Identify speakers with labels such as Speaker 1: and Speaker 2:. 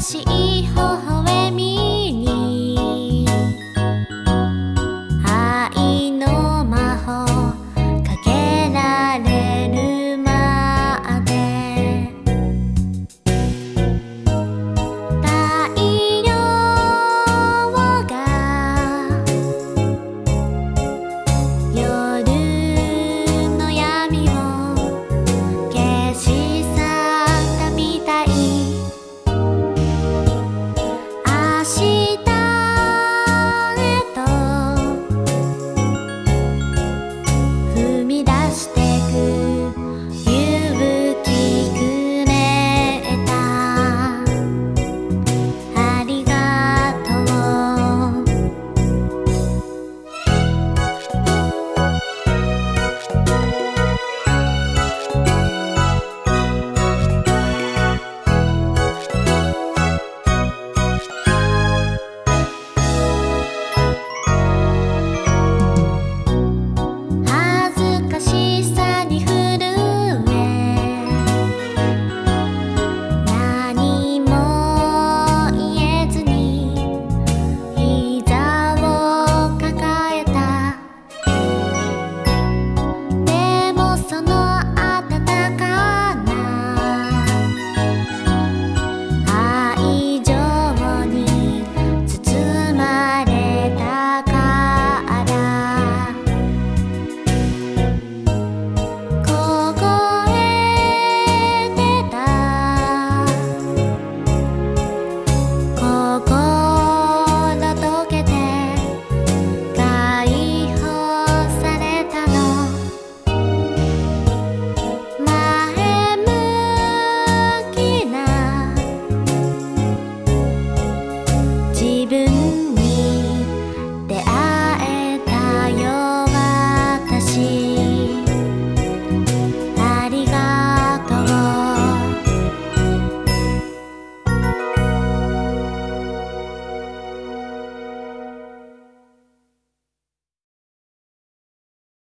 Speaker 1: しい微笑みに愛の魔法かけられるまで。太陽が夜